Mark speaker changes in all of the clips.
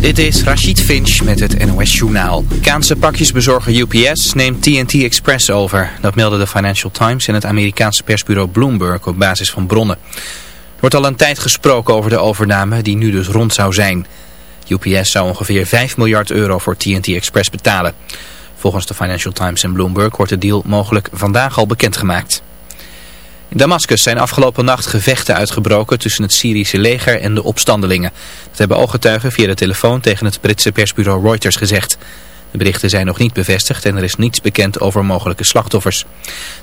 Speaker 1: Dit is Rachid Finch met het NOS Journaal. Kaanse pakjesbezorger UPS neemt TNT Express over. Dat meldde de Financial Times en het Amerikaanse persbureau Bloomberg op basis van bronnen. Er wordt al een tijd gesproken over de overname die nu dus rond zou zijn. UPS zou ongeveer 5 miljard euro voor TNT Express betalen. Volgens de Financial Times en Bloomberg wordt de deal mogelijk vandaag al bekendgemaakt. In Damascus zijn afgelopen nacht gevechten uitgebroken tussen het Syrische leger en de opstandelingen. Dat hebben ooggetuigen via de telefoon tegen het Britse persbureau Reuters gezegd. De berichten zijn nog niet bevestigd en er is niets bekend over mogelijke slachtoffers.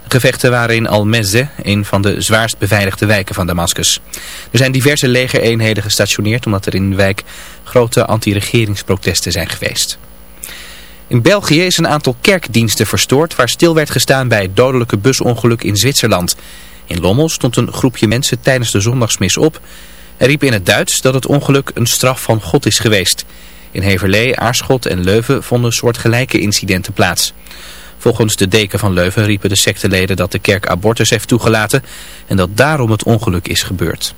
Speaker 1: De gevechten waren in Al-Mezze, een van de zwaarst beveiligde wijken van Damascus. Er zijn diverse legereenheden gestationeerd omdat er in de wijk grote anti-regeringsprotesten zijn geweest. In België is een aantal kerkdiensten verstoord waar stil werd gestaan bij het dodelijke busongeluk in Zwitserland. In Lommel stond een groepje mensen tijdens de zondagsmis op en riep in het Duits dat het ongeluk een straf van God is geweest. In Heverlee, Aarschot en Leuven vonden soortgelijke incidenten plaats. Volgens de deken van Leuven riepen de secteleden dat de kerk abortus heeft toegelaten en dat daarom het ongeluk is gebeurd.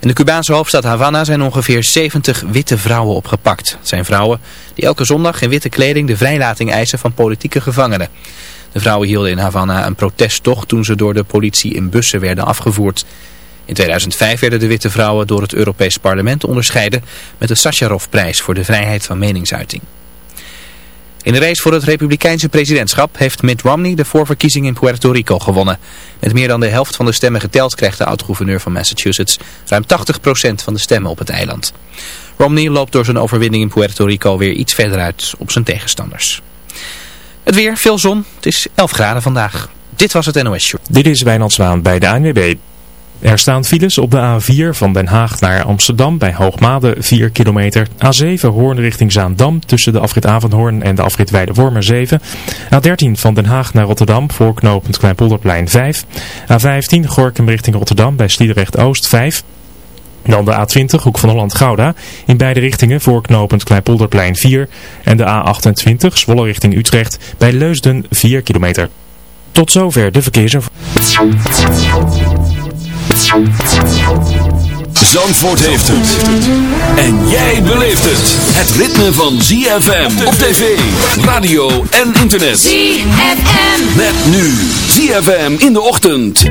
Speaker 1: In de Cubaanse hoofdstad Havana zijn ongeveer 70 witte vrouwen opgepakt. Het zijn vrouwen die elke zondag in witte kleding de vrijlating eisen van politieke gevangenen. De vrouwen hielden in Havana een protesttocht toen ze door de politie in bussen werden afgevoerd. In 2005 werden de witte vrouwen door het Europees Parlement onderscheiden met de Sacharov-prijs voor de vrijheid van meningsuiting. In de race voor het republikeinse presidentschap heeft Mitt Romney de voorverkiezing in Puerto Rico gewonnen. Met meer dan de helft van de stemmen geteld krijgt de oud-gouverneur van Massachusetts ruim 80% van de stemmen op het eiland. Romney loopt door zijn overwinning in Puerto Rico weer iets verder uit op zijn tegenstanders. Het weer, veel zon. Het is 11 graden vandaag. Dit was het NOS Show.
Speaker 2: Dit is Wijnand Zwaan bij de ANWB. Er staan files op de A4 van Den Haag naar Amsterdam bij Hoogmade 4 kilometer. A7 Hoorn richting Zaandam tussen de afrit Avondhoorn en de afrit Weidewormer 7. A13 van Den Haag naar Rotterdam voor knooppunt Kleinpolderplein 5. A15 Gorkum richting Rotterdam bij Sliedrecht Oost 5. Dan de A20, Hoek van Holland-Gouda, in beide richtingen voor knooppunt Kleinpolderplein 4. En de A28, Zwolle richting Utrecht, bij Leusden 4 kilometer. Tot zover de verkeersinformatie.
Speaker 3: Zandvoort heeft het. En jij beleeft het. Het ritme van ZFM op tv, radio en internet.
Speaker 4: ZFM.
Speaker 3: Met nu ZFM in de ochtend.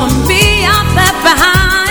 Speaker 5: of me, I'm
Speaker 6: left behind.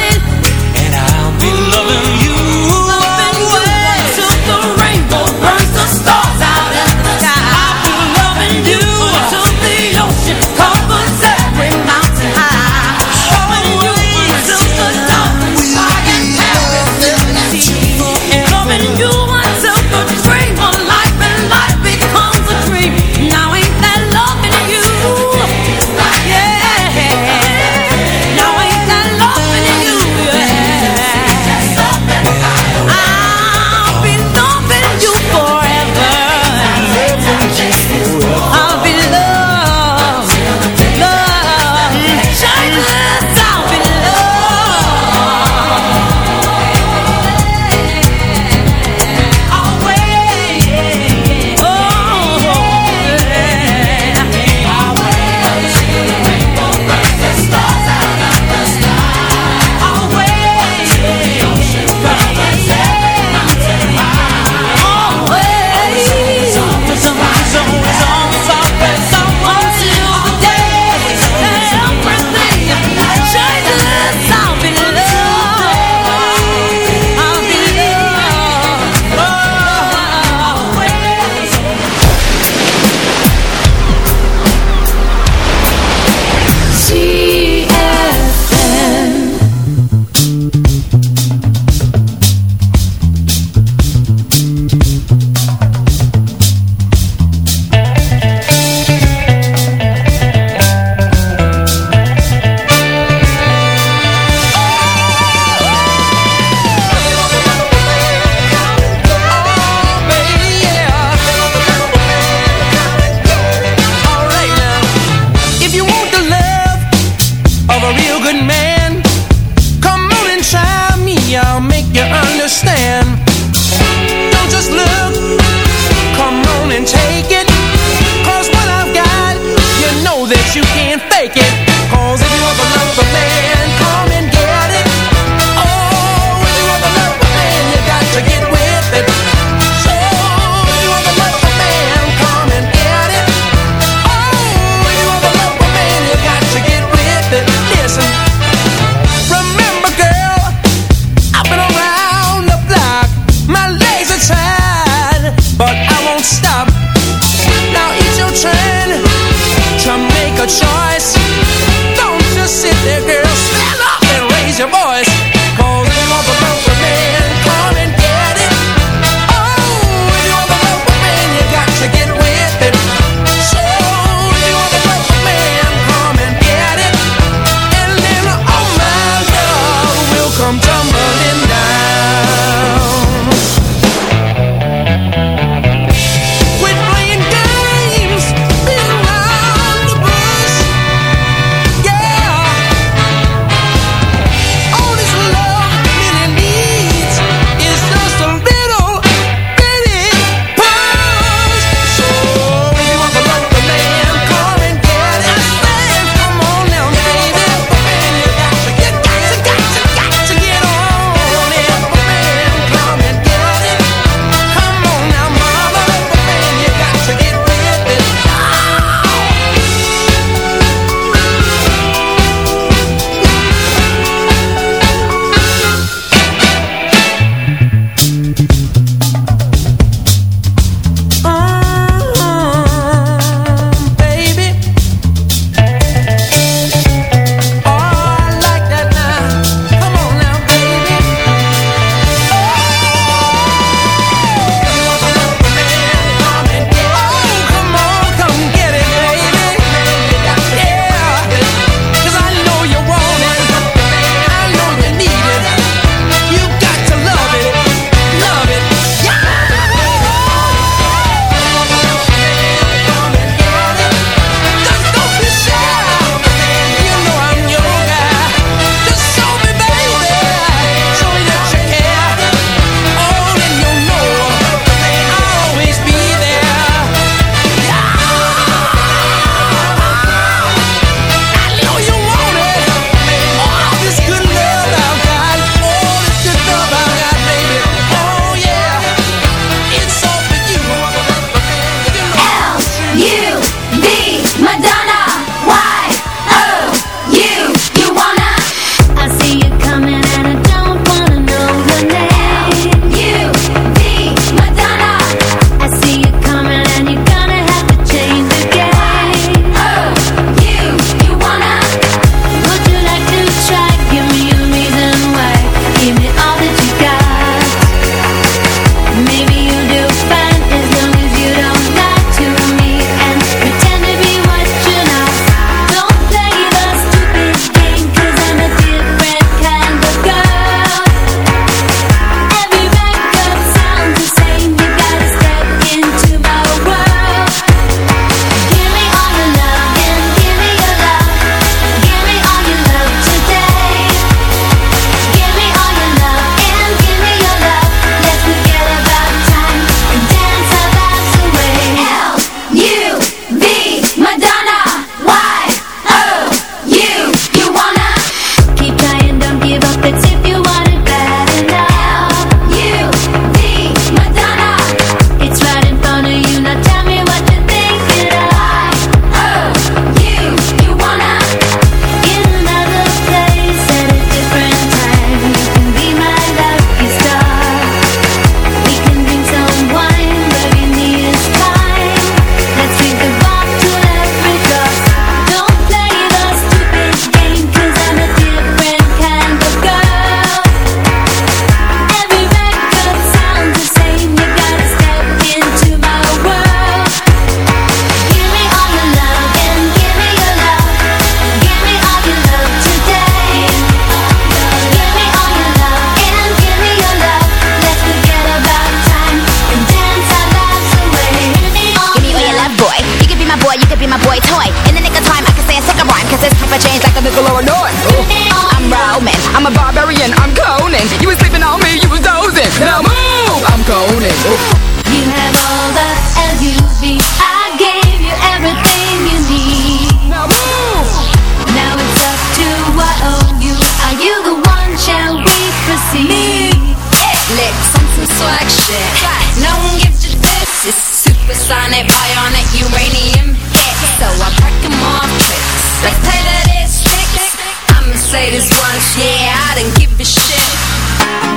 Speaker 6: Say this once, yeah, I didn't give a shit.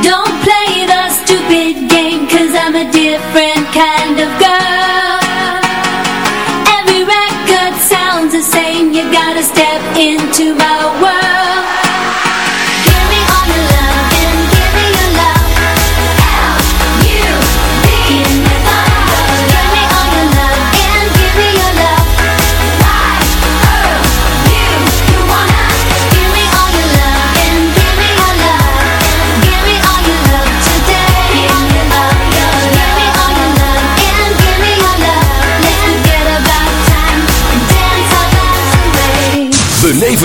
Speaker 7: Don't play the stupid game, cause I'm a different kind of girl. Every record sounds the same, you gotta step into my world.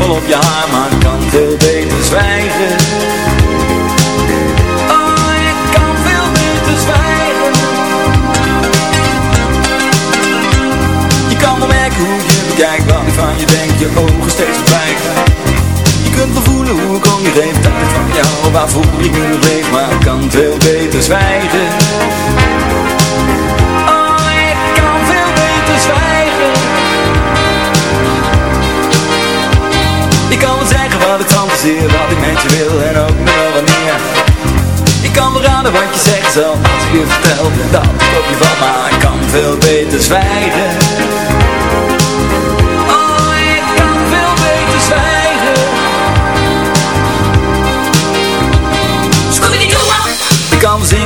Speaker 8: Vol op je haar, maar kan veel beter zwijgen. Oh, ik kan veel beter zwijgen. Je kan wel merken hoe je bekijk, wat ik van je denk, je ogen steeds verdwijgen. Je kunt wel voelen hoe ik om je geef, dat van jou, waarvoor ik nu leef, maar kan veel beter zwijgen. Ik kan wel zeggen wat ik fantaseer, wat ik met je wil en ook nog wel wanneer. Ik kan wel raden wat je zegt zal als ik je vertel dat ik op je val, maar ik kan veel beter zwijgen.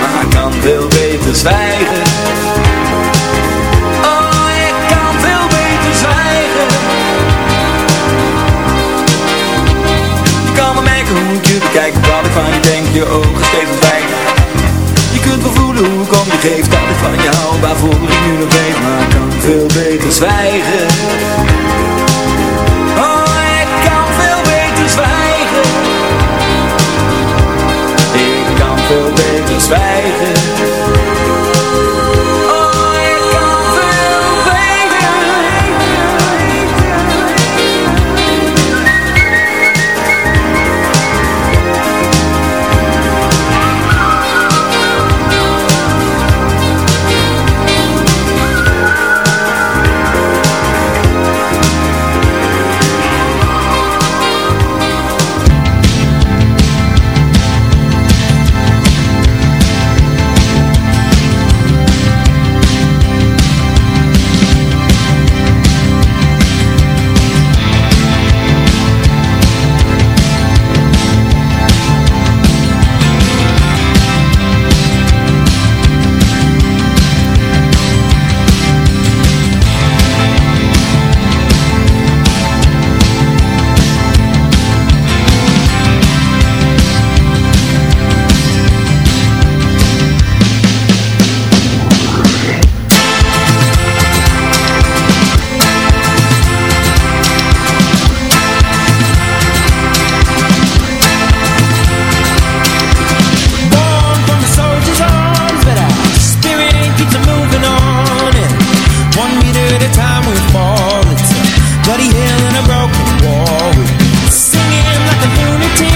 Speaker 8: Maar kan veel beter zwijgen. Oh, ik kan veel beter zwijgen. Je kan wel merken hoe je bekijk, wat ik van je denk, je ogen steeds verdwijnen. Je kunt wel voelen hoe ik om je geef, dat ik van je hou, waarvoor ik nu nog weet, maar kan veel beter zwijgen. Veel beter zwijgen. broken wall. Singing like a lunatic.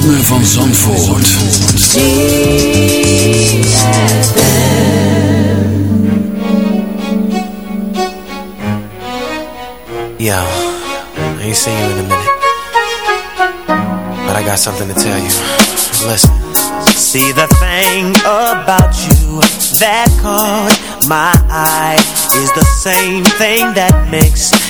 Speaker 3: Ritme van Zandvoort.
Speaker 9: Yo, I ain't seen you in a minute. But I got something to tell you. Listen.
Speaker 10: See the thing about you that caught my eye is the same thing that makes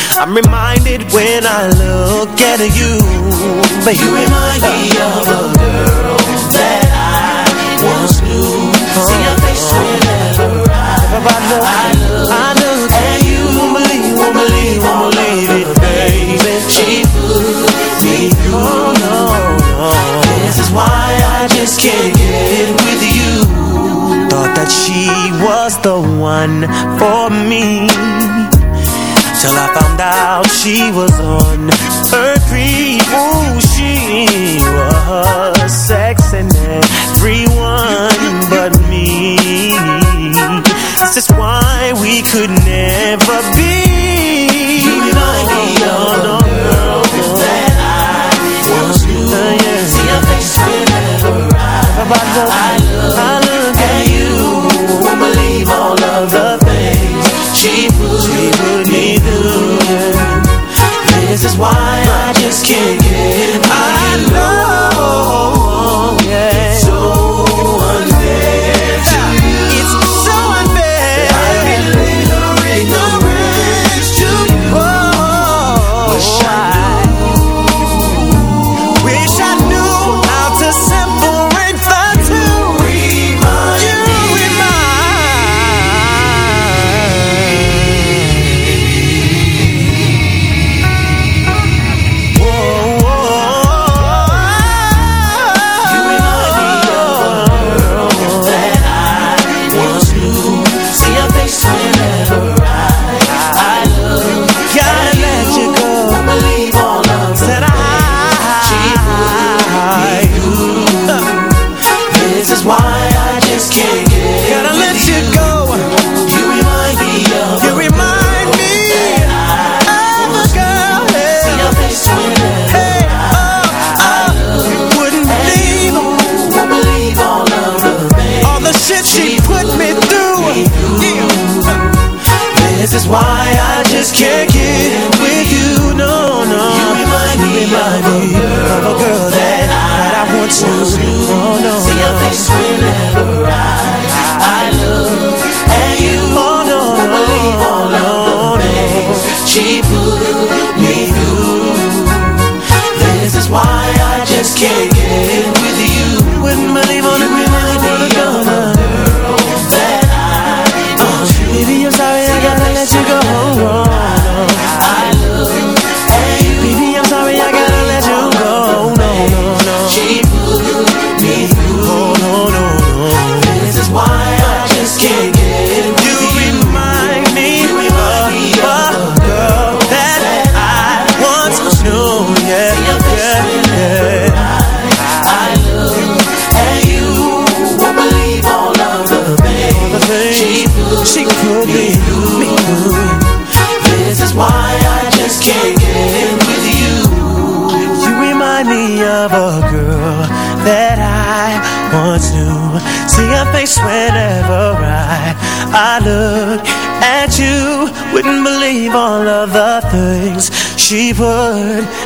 Speaker 10: I'm reminded when I look at you, but you remind me of a girl that I once knew. See your face whenever I, I look, I look, and you won't believe, won't believe, won't believe it, baby. She put me through. No, no. This is why I just can't get with you. Thought that she was the one for me. Till I found out she was on her creep. Ooh, she was sexing everyone but me. This is why we could never be. You remind me of no, girl that I once knew. Uh. See your face whenever I, I, I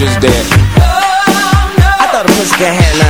Speaker 11: just dead. Oh, no. I thought a pussycat
Speaker 12: had nine.